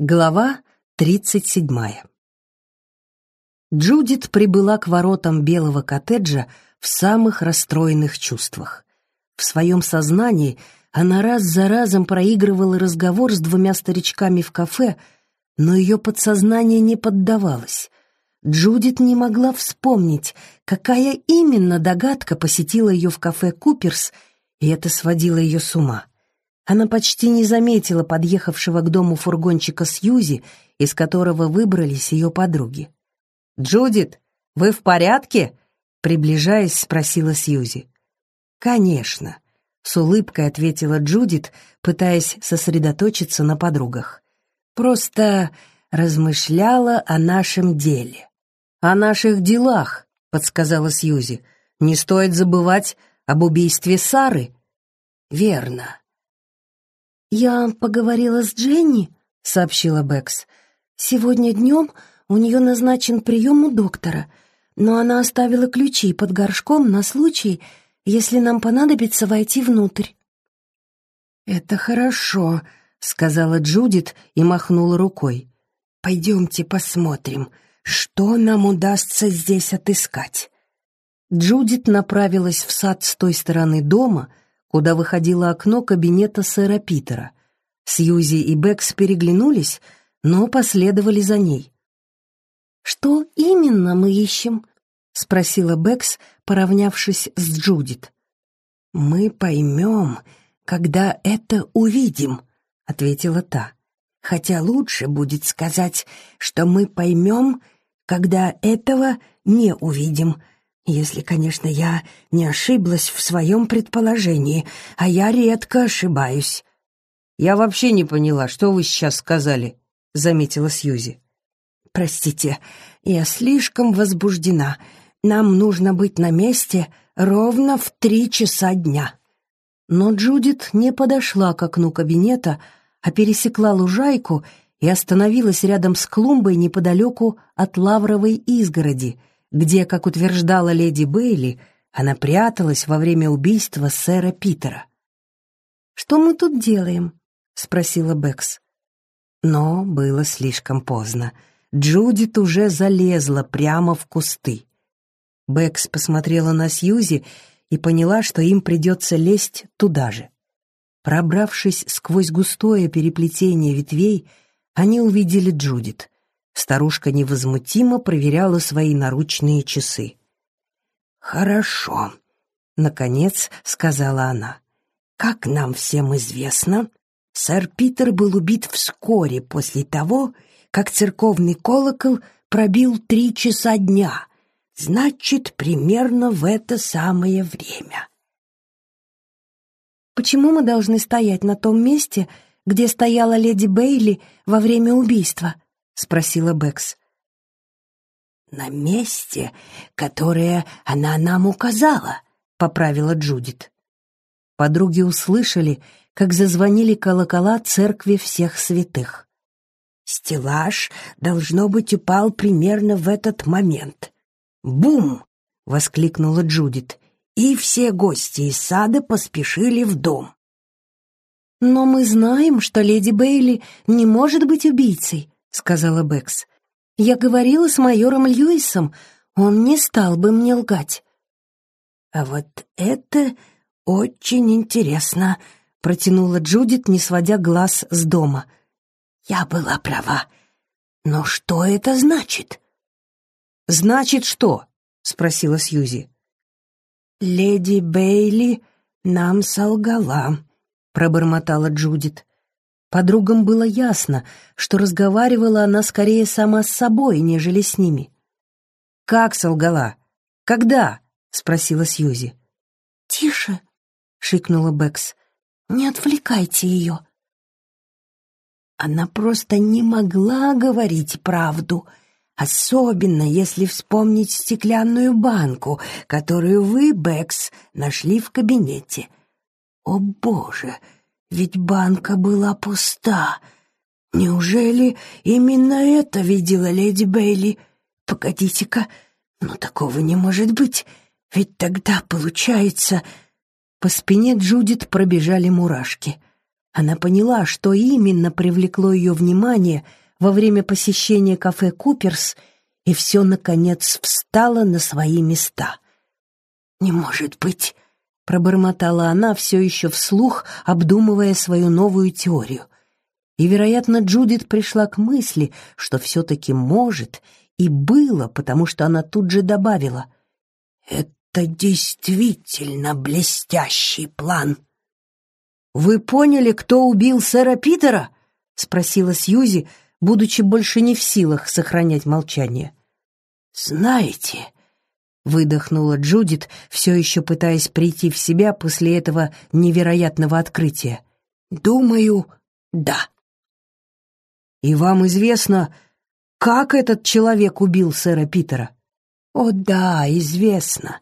Глава тридцать седьмая. Джудит прибыла к воротам белого коттеджа в самых расстроенных чувствах. В своем сознании она раз за разом проигрывала разговор с двумя старичками в кафе, но ее подсознание не поддавалось. Джудит не могла вспомнить, какая именно догадка посетила ее в кафе «Куперс», и это сводило ее с ума. Она почти не заметила подъехавшего к дому фургончика Сьюзи, из которого выбрались ее подруги. «Джудит, вы в порядке?» Приближаясь, спросила Сьюзи. «Конечно», — с улыбкой ответила Джудит, пытаясь сосредоточиться на подругах. «Просто размышляла о нашем деле». «О наших делах», — подсказала Сьюзи. «Не стоит забывать об убийстве Сары». «Верно». «Я поговорила с Дженни», — сообщила Бэкс. «Сегодня днем у нее назначен прием у доктора, но она оставила ключи под горшком на случай, если нам понадобится войти внутрь». «Это хорошо», — сказала Джудит и махнула рукой. «Пойдемте посмотрим, что нам удастся здесь отыскать». Джудит направилась в сад с той стороны дома, куда выходило окно кабинета сэра Питера. Сьюзи и Бэкс переглянулись, но последовали за ней. «Что именно мы ищем?» — спросила Бэкс, поравнявшись с Джудит. «Мы поймем, когда это увидим», — ответила та. «Хотя лучше будет сказать, что мы поймем, когда этого не увидим, если, конечно, я не ошиблась в своем предположении, а я редко ошибаюсь». «Я вообще не поняла, что вы сейчас сказали», — заметила Сьюзи. «Простите, я слишком возбуждена. Нам нужно быть на месте ровно в три часа дня». Но Джудит не подошла к окну кабинета, а пересекла лужайку и остановилась рядом с клумбой неподалеку от лавровой изгороди, где, как утверждала леди Бейли, она пряталась во время убийства сэра Питера. «Что мы тут делаем?» — спросила Бэкс. Но было слишком поздно. Джудит уже залезла прямо в кусты. Бэкс посмотрела на Сьюзи и поняла, что им придется лезть туда же. Пробравшись сквозь густое переплетение ветвей, они увидели Джудит. Старушка невозмутимо проверяла свои наручные часы. «Хорошо», — наконец сказала она. «Как нам всем известно, сэр Питер был убит вскоре после того, как церковный колокол пробил три часа дня, значит, примерно в это самое время. «Почему мы должны стоять на том месте, где стояла леди Бейли во время убийства?» — спросила Бэкс. «На месте, которое она нам указала», — поправила Джудит. Подруги услышали, как зазвонили колокола церкви всех святых. Стеллаж, должно быть, упал примерно в этот момент. «Бум!» — воскликнула Джудит, и все гости из сада поспешили в дом. «Но мы знаем, что леди Бейли не может быть убийцей», — сказала Бэкс. «Я говорила с майором Льюисом, он не стал бы мне лгать». «А вот это очень интересно», — протянула Джудит, не сводя глаз с дома — я была права. Но что это значит? Значит что? спросила Сьюзи. Леди Бейли нам солгала, пробормотала Джудит. Подругам было ясно, что разговаривала она скорее сама с собой, нежели с ними. «Как солгала? Когда?» — спросила Сьюзи. «Тише!» — шикнула Бэкс. «Не отвлекайте ее!» Она просто не могла говорить правду, особенно если вспомнить стеклянную банку, которую вы, Бэкс, нашли в кабинете. О, Боже, ведь банка была пуста. Неужели именно это видела леди Бейли? Погодите-ка, ну такого не может быть, ведь тогда, получается... По спине Джудит пробежали мурашки — Она поняла, что именно привлекло ее внимание во время посещения кафе «Куперс», и все, наконец, встало на свои места. «Не может быть!» — пробормотала она все еще вслух, обдумывая свою новую теорию. И, вероятно, Джудит пришла к мысли, что все-таки может, и было, потому что она тут же добавила. «Это действительно блестящий план!» «Вы поняли, кто убил сэра Питера?» — спросила Сьюзи, будучи больше не в силах сохранять молчание. «Знаете...» — выдохнула Джудит, все еще пытаясь прийти в себя после этого невероятного открытия. «Думаю, да». «И вам известно, как этот человек убил сэра Питера?» «О да, известно.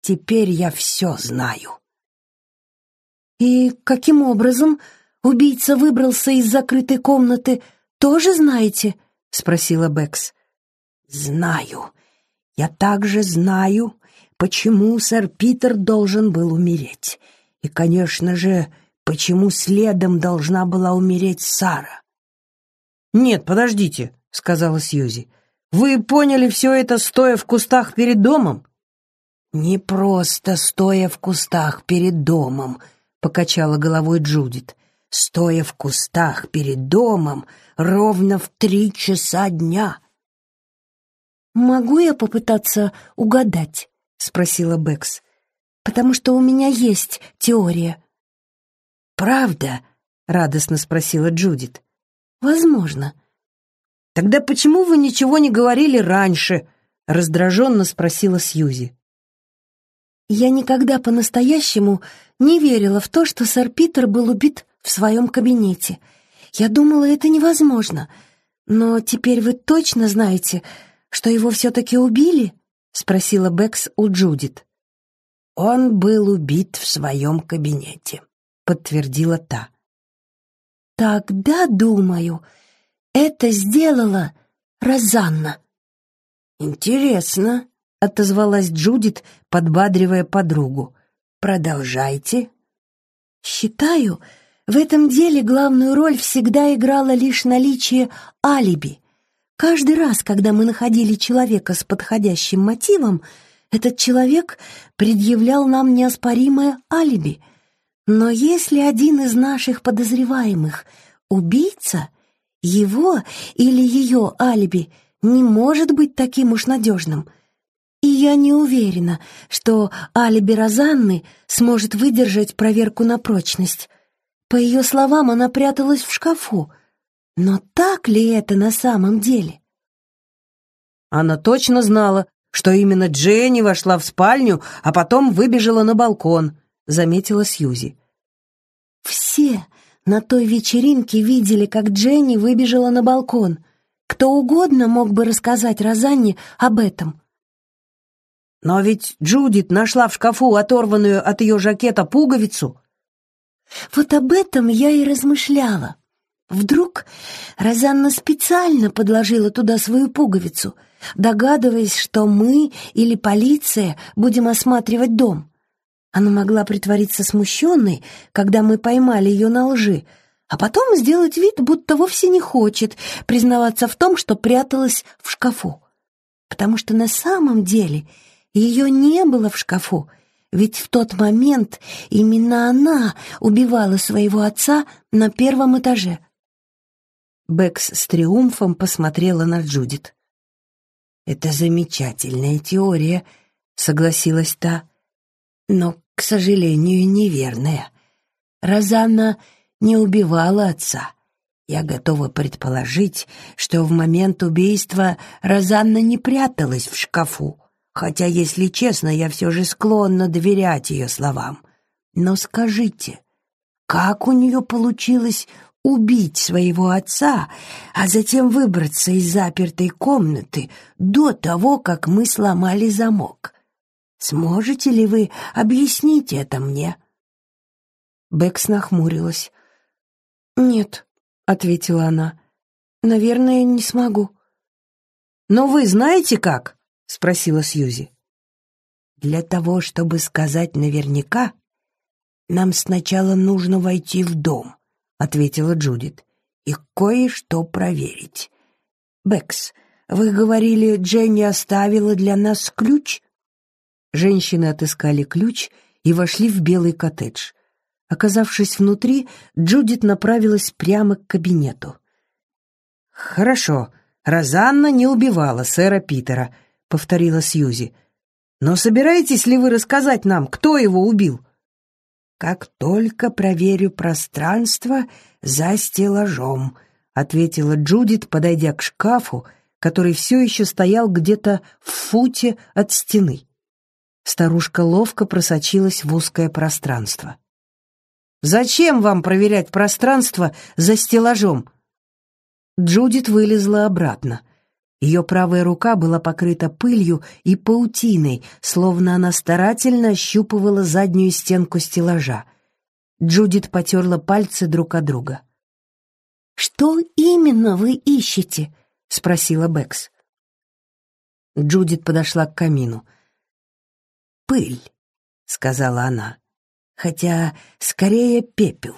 Теперь я все знаю». «И каким образом убийца выбрался из закрытой комнаты, тоже знаете?» — спросила Бэкс. «Знаю. Я также знаю, почему сэр Питер должен был умереть. И, конечно же, почему следом должна была умереть Сара». «Нет, подождите», — сказала Сьюзи. «Вы поняли все это, стоя в кустах перед домом?» «Не просто стоя в кустах перед домом», — покачала головой Джудит, стоя в кустах перед домом ровно в три часа дня. «Могу я попытаться угадать?» — спросила Бэкс. «Потому что у меня есть теория». «Правда?» — радостно спросила Джудит. «Возможно». «Тогда почему вы ничего не говорили раньше?» — раздраженно спросила Сьюзи. Я никогда по-настоящему не верила в то, что сэр Питер был убит в своем кабинете. Я думала, это невозможно. Но теперь вы точно знаете, что его все-таки убили?» — спросила Бэкс у Джудит. «Он был убит в своем кабинете», — подтвердила та. «Тогда, думаю, это сделала Розанна». «Интересно», — отозвалась Джудит, подбадривая подругу. «Продолжайте». «Считаю, в этом деле главную роль всегда играло лишь наличие алиби. Каждый раз, когда мы находили человека с подходящим мотивом, этот человек предъявлял нам неоспоримое алиби. Но если один из наших подозреваемых — убийца, его или ее алиби не может быть таким уж надежным — и я не уверена, что алиби Розанны сможет выдержать проверку на прочность. По ее словам, она пряталась в шкафу. Но так ли это на самом деле? Она точно знала, что именно Дженни вошла в спальню, а потом выбежала на балкон, заметила Сьюзи. Все на той вечеринке видели, как Дженни выбежала на балкон. Кто угодно мог бы рассказать Розанне об этом. Но ведь Джудит нашла в шкафу оторванную от ее жакета пуговицу. Вот об этом я и размышляла. Вдруг Розанна специально подложила туда свою пуговицу, догадываясь, что мы или полиция будем осматривать дом. Она могла притвориться смущенной, когда мы поймали ее на лжи, а потом сделать вид, будто вовсе не хочет признаваться в том, что пряталась в шкафу. Потому что на самом деле ее не было в шкафу, ведь в тот момент именно она убивала своего отца на первом этаже. Бэкс с триумфом посмотрела на Джудит. «Это замечательная теория», — согласилась та, «но, к сожалению, неверная. Розанна не убивала отца. Я готова предположить, что в момент убийства Розанна не пряталась в шкафу хотя, если честно, я все же склонна доверять ее словам. Но скажите, как у нее получилось убить своего отца, а затем выбраться из запертой комнаты до того, как мы сломали замок? Сможете ли вы объяснить это мне?» Бэкс нахмурилась. «Нет», — ответила она, — «наверное, не смогу». «Но вы знаете как?» — спросила Сьюзи. «Для того, чтобы сказать наверняка, нам сначала нужно войти в дом, ответила Джудит, и кое-что проверить. Бэкс, вы говорили, Дженни оставила для нас ключ? Женщины отыскали ключ и вошли в белый коттедж. Оказавшись внутри, Джудит направилась прямо к кабинету. «Хорошо, Розанна не убивала сэра Питера», — повторила Сьюзи. «Но собираетесь ли вы рассказать нам, кто его убил?» «Как только проверю пространство за стеллажом», — ответила Джудит, подойдя к шкафу, который все еще стоял где-то в футе от стены. Старушка ловко просочилась в узкое пространство. «Зачем вам проверять пространство за стеллажом?» Джудит вылезла обратно. Ее правая рука была покрыта пылью и паутиной, словно она старательно ощупывала заднюю стенку стеллажа. Джудит потерла пальцы друг от друга. «Что именно вы ищете?» — спросила Бэкс. Джудит подошла к камину. «Пыль», — сказала она, — «хотя скорее пепел.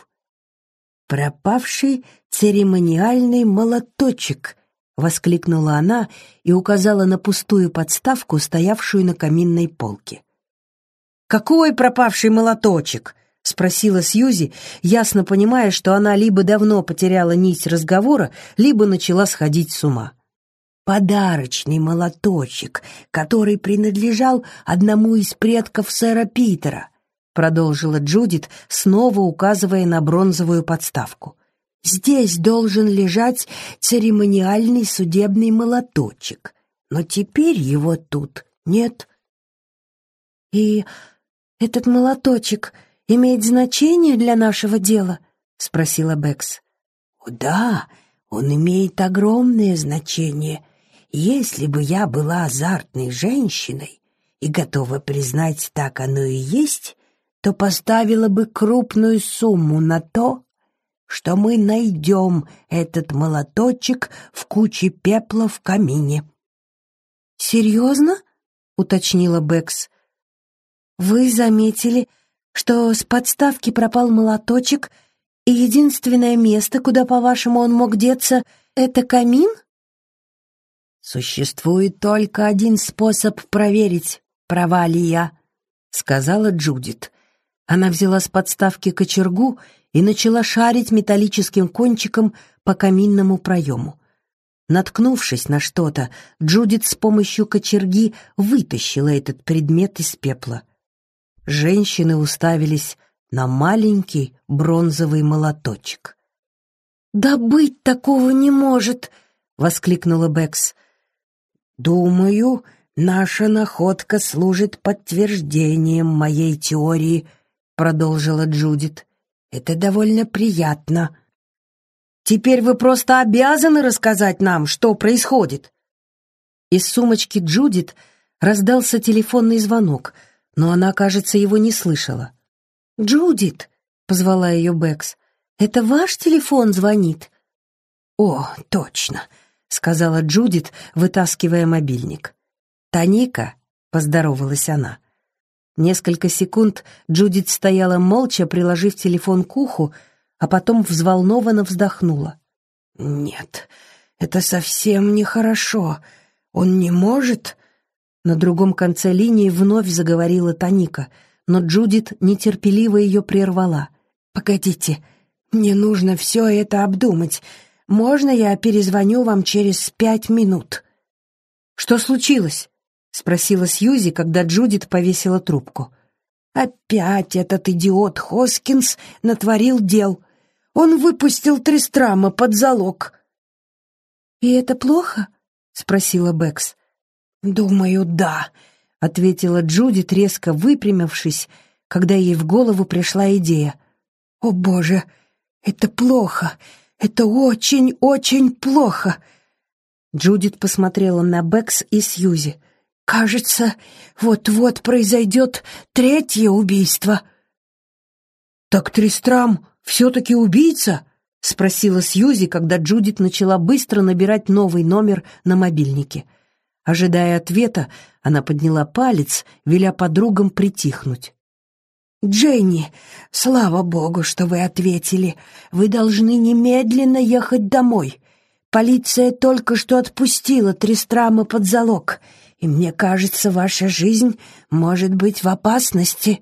Пропавший церемониальный молоточек», — воскликнула она и указала на пустую подставку, стоявшую на каминной полке. «Какой пропавший молоточек?» — спросила Сьюзи, ясно понимая, что она либо давно потеряла нить разговора, либо начала сходить с ума. «Подарочный молоточек, который принадлежал одному из предков сэра Питера», — продолжила Джудит, снова указывая на бронзовую подставку. «Здесь должен лежать церемониальный судебный молоточек, но теперь его тут нет». «И этот молоточек имеет значение для нашего дела?» — спросила Бэкс. «О, да, он имеет огромное значение. Если бы я была азартной женщиной и готова признать, так оно и есть, то поставила бы крупную сумму на то, что мы найдем этот молоточек в куче пепла в камине». «Серьезно?» — уточнила Бэкс. «Вы заметили, что с подставки пропал молоточек, и единственное место, куда, по-вашему, он мог деться, — это камин? «Существует только один способ проверить, права ли я», — сказала Джудит. Она взяла с подставки кочергу и начала шарить металлическим кончиком по каминному проему. Наткнувшись на что-то, Джудит с помощью кочерги вытащила этот предмет из пепла. Женщины уставились на маленький бронзовый молоточек. «Да быть такого не может!» — воскликнула Бэкс. «Думаю, наша находка служит подтверждением моей теории», — продолжила Джудит. «Это довольно приятно». «Теперь вы просто обязаны рассказать нам, что происходит». Из сумочки Джудит раздался телефонный звонок — но она, кажется, его не слышала. «Джудит!» — позвала ее Бэкс. «Это ваш телефон звонит?» «О, точно!» — сказала Джудит, вытаскивая мобильник. «Таника?» — поздоровалась она. Несколько секунд Джудит стояла молча, приложив телефон к уху, а потом взволнованно вздохнула. «Нет, это совсем нехорошо. Он не может...» На другом конце линии вновь заговорила Таника, но Джудит нетерпеливо ее прервала. «Погодите, мне нужно все это обдумать. Можно я перезвоню вам через пять минут?» «Что случилось?» — спросила Сьюзи, когда Джудит повесила трубку. «Опять этот идиот Хоскинс натворил дел. Он выпустил Тристрама под залог». «И это плохо?» — спросила Бэкс. «Думаю, да», — ответила Джудит, резко выпрямившись, когда ей в голову пришла идея. «О, Боже, это плохо! Это очень-очень плохо!» Джудит посмотрела на Бэкс и Сьюзи. «Кажется, вот-вот произойдет третье убийство». «Так Тристрам все-таки убийца?» — спросила Сьюзи, когда Джудит начала быстро набирать новый номер на мобильнике. Ожидая ответа, она подняла палец, веля подругам притихнуть. Дженни, слава богу, что вы ответили. Вы должны немедленно ехать домой. Полиция только что отпустила Тристрама под залог, и мне кажется, ваша жизнь может быть в опасности».